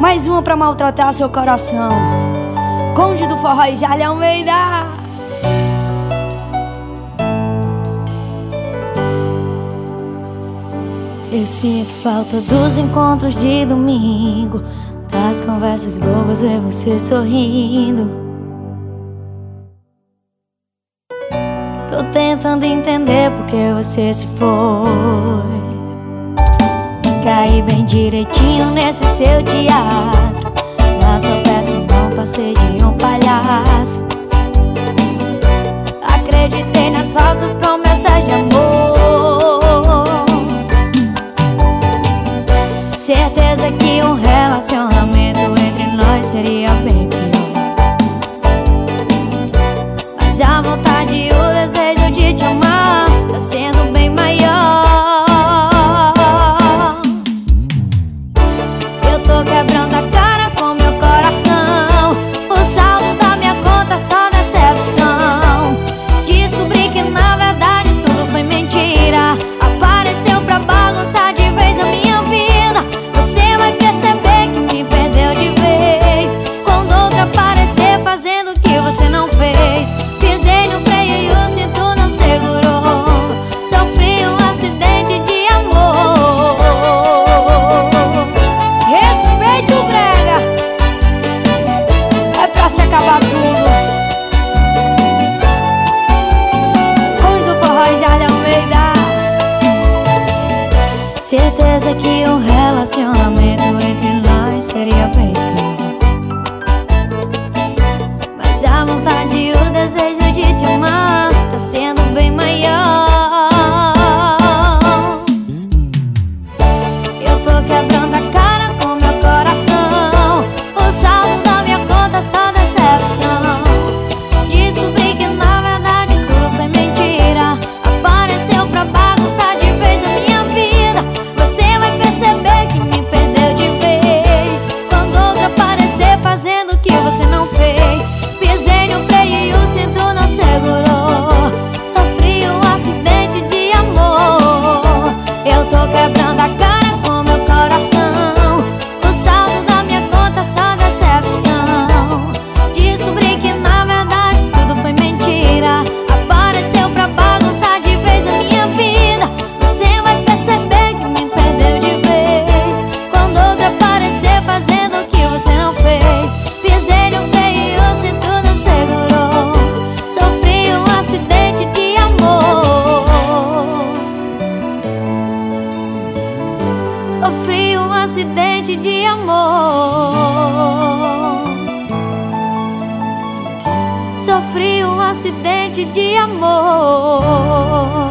Mais uma pra maltratar seu coração. Conde do Forró e Jarle Almeida. Eu sinto falta dos encontros de domingo. Das conversas bobas, ver você sorrindo. Tô tentando entender porque você se foi. Caí bem direitinho conhece seu teatro Na sua peça não passei de um palhaço. Acreditei nas falsas promessas de amor. Certeza que um boca certeza que um relacionamento entre nós seria bem Sofri um acidente de amor. Sofri um acidente de amor.